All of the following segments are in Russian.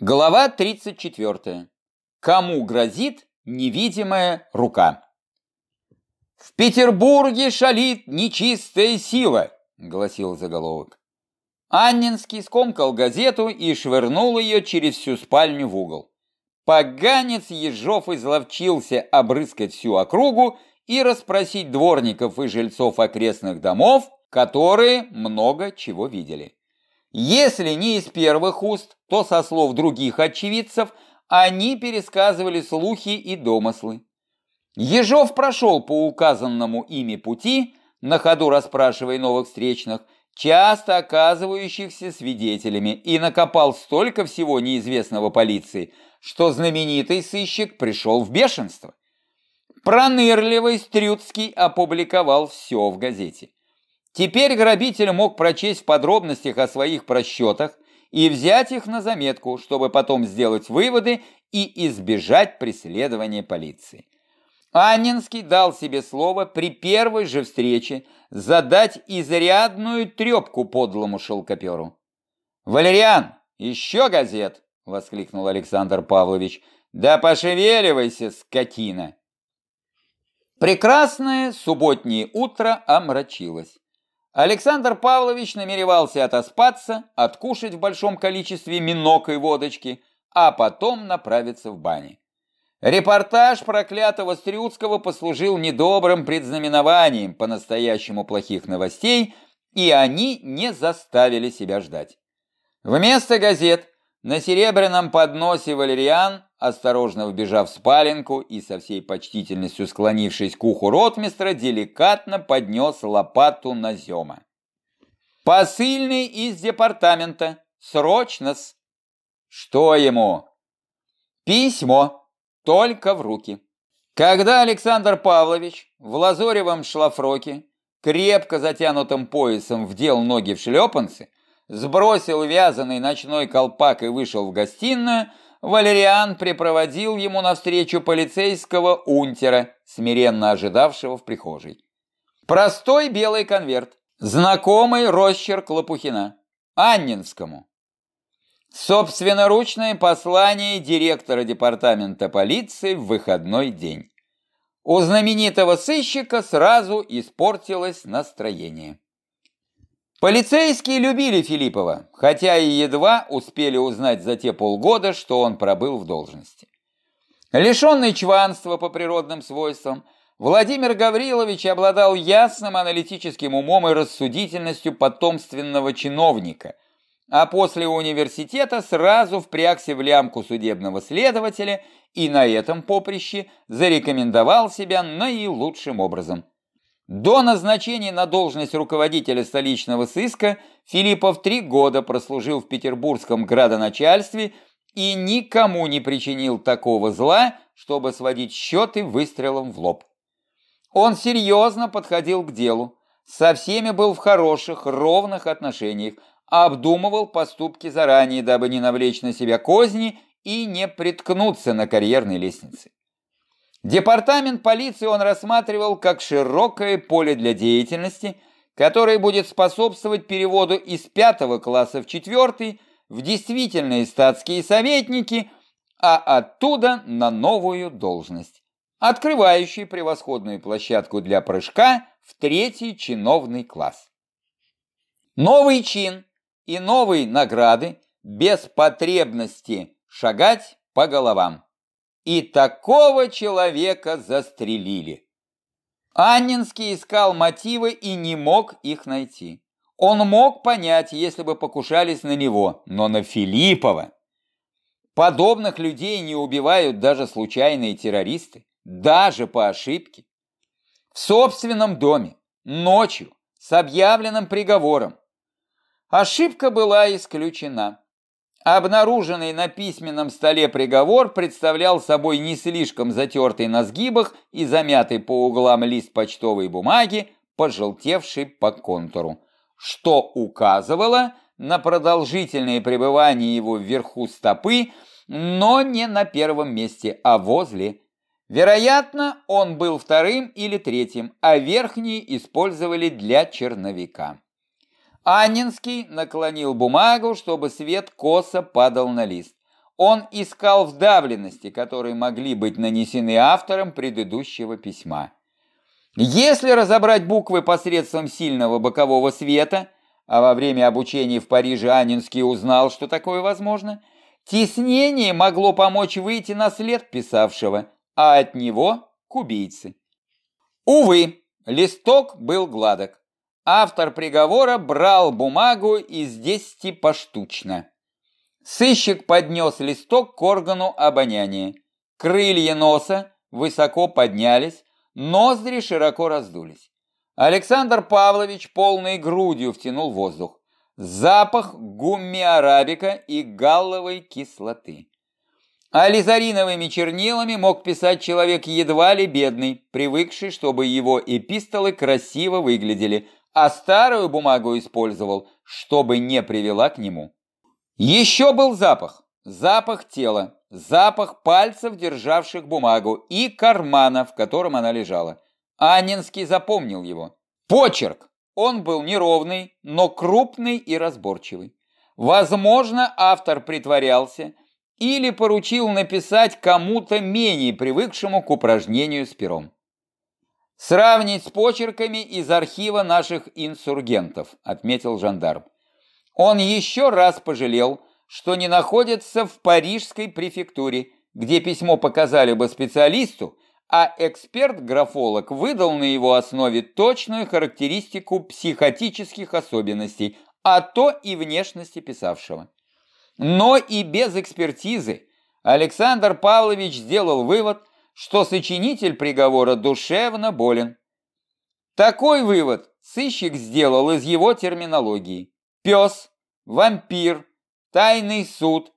Глава 34. Кому грозит невидимая рука? «В Петербурге шалит нечистая сила», — гласил заголовок. Аннинский скомкал газету и швырнул ее через всю спальню в угол. Поганец Ежов изловчился обрыскать всю округу и расспросить дворников и жильцов окрестных домов, которые много чего видели. Если не из первых уст, то со слов других очевидцев они пересказывали слухи и домыслы. Ежов прошел по указанному ими пути, на ходу расспрашивая новых встречных, часто оказывающихся свидетелями, и накопал столько всего неизвестного полиции, что знаменитый сыщик пришел в бешенство. Пронырливый Стрюцкий опубликовал все в газете. Теперь грабитель мог прочесть в подробностях о своих просчетах и взять их на заметку, чтобы потом сделать выводы и избежать преследования полиции. Аннинский дал себе слово при первой же встрече задать изрядную трепку подлому шелкоперу. «Валериан, еще газет!» — воскликнул Александр Павлович. «Да пошевеливайся, скотина!» Прекрасное субботнее утро омрачилось. Александр Павлович намеревался отоспаться, откушать в большом количестве минок и водочки, а потом направиться в бане. Репортаж проклятого Стрюцкого послужил недобрым предзнаменованием по-настоящему плохих новостей, и они не заставили себя ждать. Вместо газет на серебряном подносе валериан, осторожно вбежав в спаленку и со всей почтительностью склонившись к уху ротмистра, деликатно поднес лопату на зема. «Посыльный из департамента! Срочно-с!» «Что ему?» «Письмо, только в руки». Когда Александр Павлович в лазоревом шлафроке, крепко затянутым поясом, вдел ноги в шлепанцы, сбросил вязаный ночной колпак и вышел в гостиную, Валериан припроводил ему навстречу полицейского унтера, смиренно ожидавшего в прихожей. Простой белый конверт, знакомый росчерк Лопухина, Аннинскому. Собственноручное послание директора департамента полиции в выходной день. У знаменитого сыщика сразу испортилось настроение. Полицейские любили Филиппова, хотя и едва успели узнать за те полгода, что он пробыл в должности. Лишенный чванства по природным свойствам, Владимир Гаврилович обладал ясным аналитическим умом и рассудительностью потомственного чиновника, а после университета сразу впрягся в лямку судебного следователя и на этом поприще зарекомендовал себя наилучшим образом – до назначения на должность руководителя столичного сыска Филиппов три года прослужил в петербургском градоначальстве и никому не причинил такого зла, чтобы сводить счеты выстрелом в лоб. Он серьезно подходил к делу, со всеми был в хороших, ровных отношениях, обдумывал поступки заранее, дабы не навлечь на себя козни и не приткнуться на карьерной лестнице. Департамент полиции он рассматривал как широкое поле для деятельности, которое будет способствовать переводу из пятого класса в четвертый в действительные статские советники, а оттуда на новую должность, открывающую превосходную площадку для прыжка в третий чиновный класс. Новый чин и новые награды без потребности шагать по головам. И такого человека застрелили. Аннинский искал мотивы и не мог их найти. Он мог понять, если бы покушались на него, но на Филиппова. Подобных людей не убивают даже случайные террористы, даже по ошибке. В собственном доме, ночью, с объявленным приговором. Ошибка была исключена. Обнаруженный на письменном столе приговор представлял собой не слишком затертый на сгибах и замятый по углам лист почтовой бумаги, пожелтевший по контуру, что указывало на продолжительное пребывание его вверху стопы, но не на первом месте, а возле. Вероятно, он был вторым или третьим, а верхние использовали для черновика. Аннинский наклонил бумагу, чтобы свет косо падал на лист. он искал вдавленности, которые могли быть нанесены автором предыдущего письма. Если разобрать буквы посредством сильного бокового света, а во время обучения в Париже Анинский узнал, что такое возможно, теснение могло помочь выйти на след писавшего, а от него к убийце. Увы, листок был гладок. Автор приговора брал бумагу из десяти поштучно. Сыщик поднес листок к органу обоняния. Крылья носа высоко поднялись, ноздри широко раздулись. Александр Павлович полной грудью втянул воздух. Запах гумми-арабика и галловой кислоты. А чернилами мог писать человек едва ли бедный, привыкший, чтобы его эпистолы красиво выглядели, а старую бумагу использовал, чтобы не привела к нему. Еще был запах, запах тела, запах пальцев, державших бумагу, и кармана, в котором она лежала. Анинский запомнил его. Почерк! Он был неровный, но крупный и разборчивый. Возможно, автор притворялся или поручил написать кому-то менее привыкшему к упражнению с пером. «Сравнить с почерками из архива наших инсургентов», — отметил жандарм. Он еще раз пожалел, что не находится в парижской префектуре, где письмо показали бы специалисту, а эксперт-графолог выдал на его основе точную характеристику психотических особенностей, а то и внешности писавшего. Но и без экспертизы Александр Павлович сделал вывод, что сочинитель приговора душевно болен. Такой вывод сыщик сделал из его терминологии. Пес, вампир, тайный суд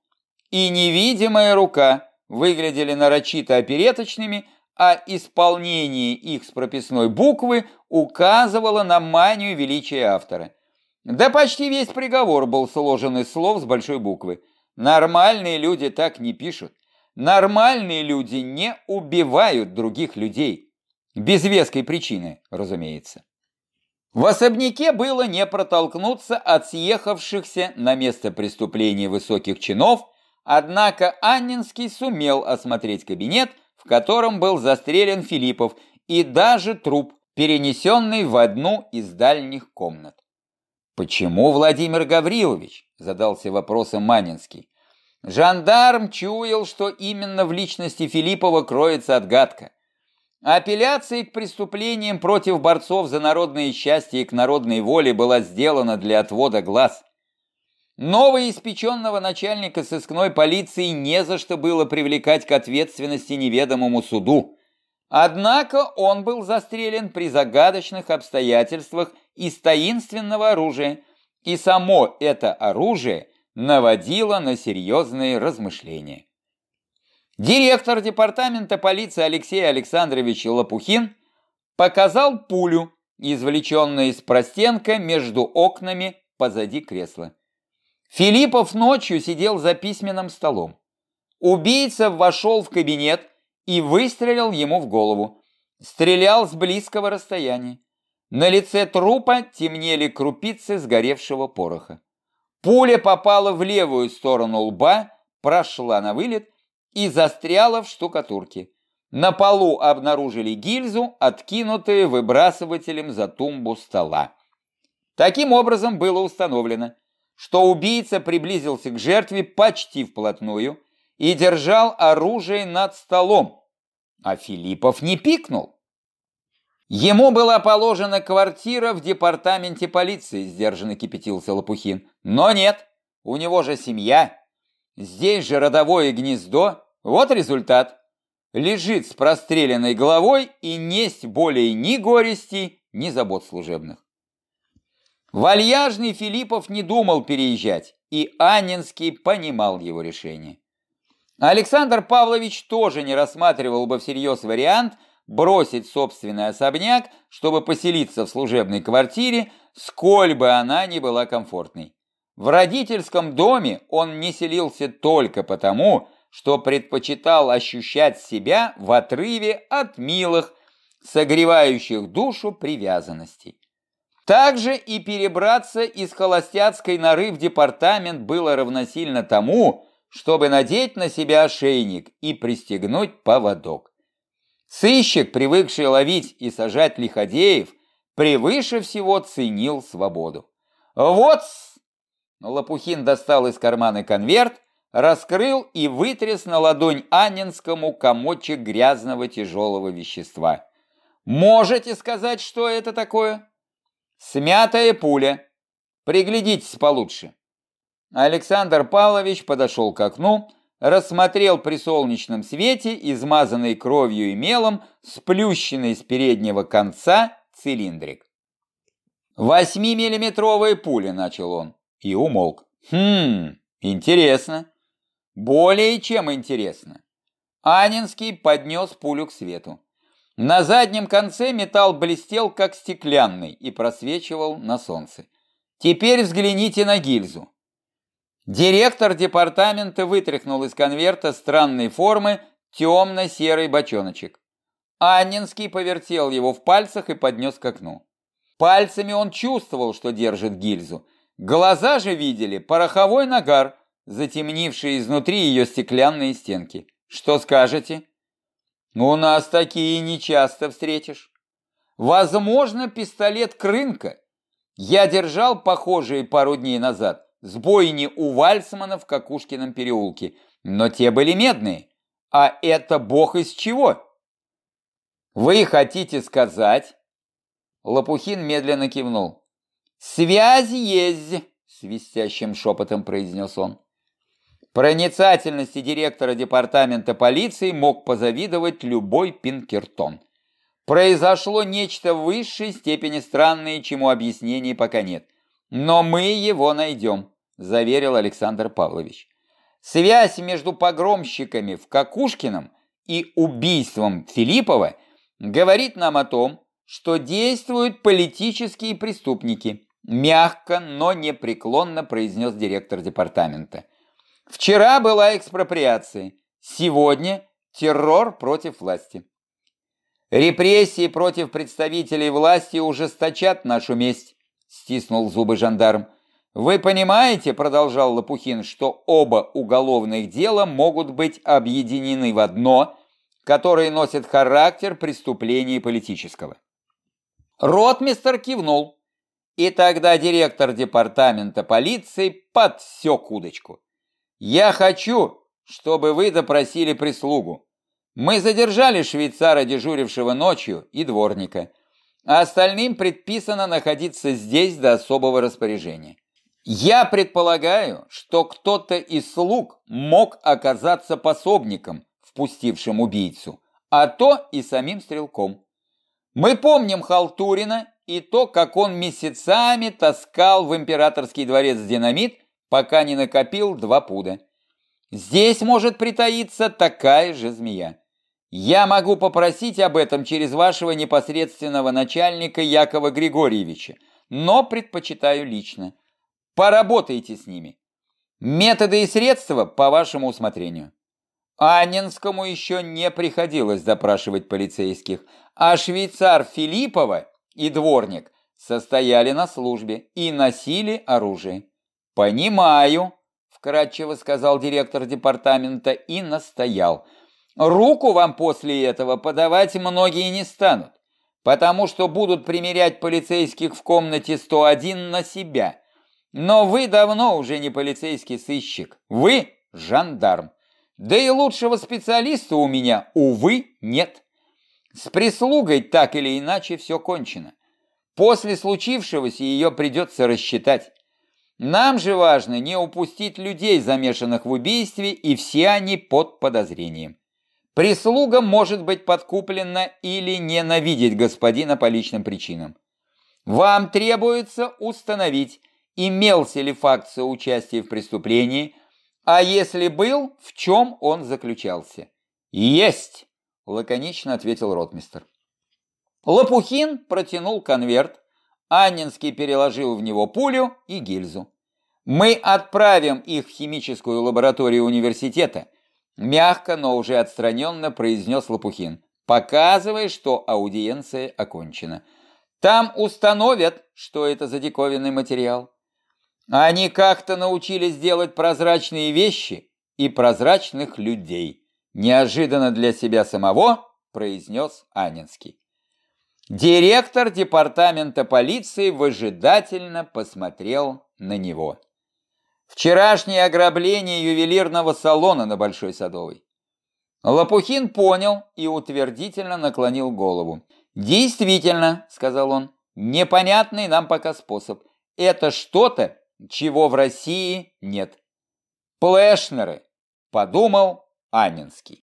и невидимая рука выглядели нарочито опереточными, а исполнение их с прописной буквы указывало на манию величия автора. Да почти весь приговор был сложен из слов с большой буквы. Нормальные люди так не пишут. Нормальные люди не убивают других людей. Без веской причины, разумеется. В особняке было не протолкнуться от съехавшихся на место преступления высоких чинов, однако Аннинский сумел осмотреть кабинет, в котором был застрелен Филиппов, и даже труп, перенесенный в одну из дальних комнат. «Почему Владимир Гаврилович?» – задался вопросом Манинский. Жандарм чуял, что именно в личности Филиппова кроется отгадка. Апелляция к преступлениям против борцов за народное счастье и к народной воле была сделана для отвода глаз. Новоиспеченного начальника сыскной полиции не за что было привлекать к ответственности неведомому суду. Однако он был застрелен при загадочных обстоятельствах из таинственного оружия, и само это оружие – наводило на серьезные размышления. Директор департамента полиции Алексей Александрович Лопухин показал пулю, извлеченную из простенка между окнами позади кресла. Филиппов ночью сидел за письменным столом. Убийца вошел в кабинет и выстрелил ему в голову. Стрелял с близкого расстояния. На лице трупа темнели крупицы сгоревшего пороха. Пуля попала в левую сторону лба, прошла на вылет и застряла в штукатурке. На полу обнаружили гильзу, откинутую выбрасывателем за тумбу стола. Таким образом было установлено, что убийца приблизился к жертве почти вплотную и держал оружие над столом, а Филиппов не пикнул. Ему была положена квартира в департаменте полиции, сдержанно кипятился Лопухин. Но нет, у него же семья. Здесь же родовое гнездо. Вот результат. Лежит с простреленной головой и несть более ни горести, ни забот служебных. Вальяжный Филиппов не думал переезжать, и Аннинский понимал его решение. Александр Павлович тоже не рассматривал бы всерьез вариант – бросить собственный особняк, чтобы поселиться в служебной квартире, сколь бы она ни была комфортной. В родительском доме он не селился только потому, что предпочитал ощущать себя в отрыве от милых, согревающих душу привязанностей. Также и перебраться из холостяцкой норы в департамент было равносильно тому, чтобы надеть на себя ошейник и пристегнуть поводок. Сыщик, привыкший ловить и сажать лиходеев, превыше всего ценил свободу. Вот! Лопухин достал из кармана конверт, раскрыл и вытряс на ладонь Анненскому комочек грязного тяжелого вещества. Можете сказать, что это такое? Смятая пуля. Приглядитесь получше. Александр Павлович подошел к окну, рассмотрел при солнечном свете измазанный кровью и мелом сплющенный с переднего конца цилиндрик. «Восьмимиллиметровая пуля», — начал он, и умолк. «Хм, интересно. Более чем интересно». Анинский поднес пулю к свету. На заднем конце металл блестел, как стеклянный, и просвечивал на солнце. Теперь взгляните на гильзу. Директор департамента вытряхнул из конверта странной формы темно-серый бочоночек. Аннинский повертел его в пальцах и поднес к окну. Пальцами он чувствовал, что держит гильзу. Глаза же видели пороховой нагар, затемнивший изнутри ее стеклянные стенки. Что скажете? У нас такие нечасто встретишь. Возможно, пистолет Крынка. Я держал похожие пару дней назад с бойни у Вальсмана в Какушкином переулке, но те были медные. А это бог из чего? Вы хотите сказать? Лопухин медленно кивнул. «Связь есть!» — свистящим шепотом произнес он. Проницательности директора департамента полиции мог позавидовать любой Пинкертон. Произошло нечто в высшей степени странное, чему объяснений пока нет. Но мы его найдем, заверил Александр Павлович. Связь между погромщиками в Какушкином и убийством Филиппова говорит нам о том, что действуют политические преступники, мягко, но непреклонно произнес директор департамента. Вчера была экспроприация, сегодня террор против власти. Репрессии против представителей власти ужесточат нашу месть, стиснул зубы жандарм. Вы понимаете, продолжал Лопухин, что оба уголовных дела могут быть объединены в одно, которое носит характер преступления политического. Ротмистер кивнул, и тогда директор департамента полиции подсек удочку. «Я хочу, чтобы вы допросили прислугу. Мы задержали швейцара, дежурившего ночью, и дворника, а остальным предписано находиться здесь до особого распоряжения. Я предполагаю, что кто-то из слуг мог оказаться пособником, впустившим убийцу, а то и самим стрелком. Мы помним Халтурина и то, как он месяцами таскал в императорский дворец динамит, пока не накопил два пуда. Здесь может притаиться такая же змея. Я могу попросить об этом через вашего непосредственного начальника Якова Григорьевича, но предпочитаю лично. Поработайте с ними. Методы и средства по вашему усмотрению. Анненскому еще не приходилось допрашивать полицейских, а швейцар Филиппова и дворник состояли на службе и носили оружие. «Понимаю», – вкратчиво сказал директор департамента и настоял. «Руку вам после этого подавать многие не станут, потому что будут примерять полицейских в комнате 101 на себя. Но вы давно уже не полицейский сыщик, вы жандарм. Да и лучшего специалиста у меня, увы, нет. С прислугой так или иначе все кончено. После случившегося ее придется рассчитать. Нам же важно не упустить людей, замешанных в убийстве, и все они под подозрением. Прислуга может быть подкуплена или ненавидеть господина по личным причинам. Вам требуется установить, имелся ли факт соучастия в преступлении, а если был, в чем он заключался? Есть, лаконично ответил ротмистер. Лопухин протянул конверт, Аннинский переложил в него пулю и гильзу. Мы отправим их в химическую лабораторию университета, мягко, но уже отстраненно произнес Лопухин, показывая, что аудиенция окончена. Там установят, что это за диковинный материал. Они как-то научились делать прозрачные вещи и прозрачных людей, неожиданно для себя самого произнес Анинский. Директор департамента полиции выжидательно посмотрел на него. Вчерашнее ограбление ювелирного салона на Большой Садовой. Лопухин понял и утвердительно наклонил голову. «Действительно», — сказал он, — «непонятный нам пока способ. Это что-то, чего в России нет». «Плешнеры», — подумал Анинский.